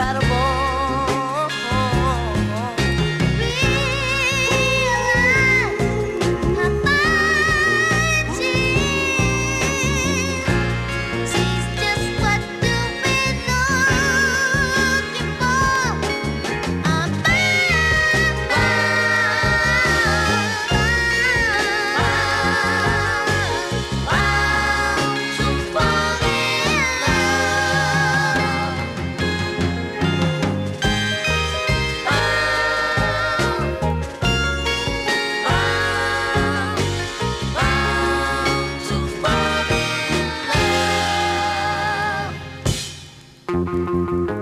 about a Thank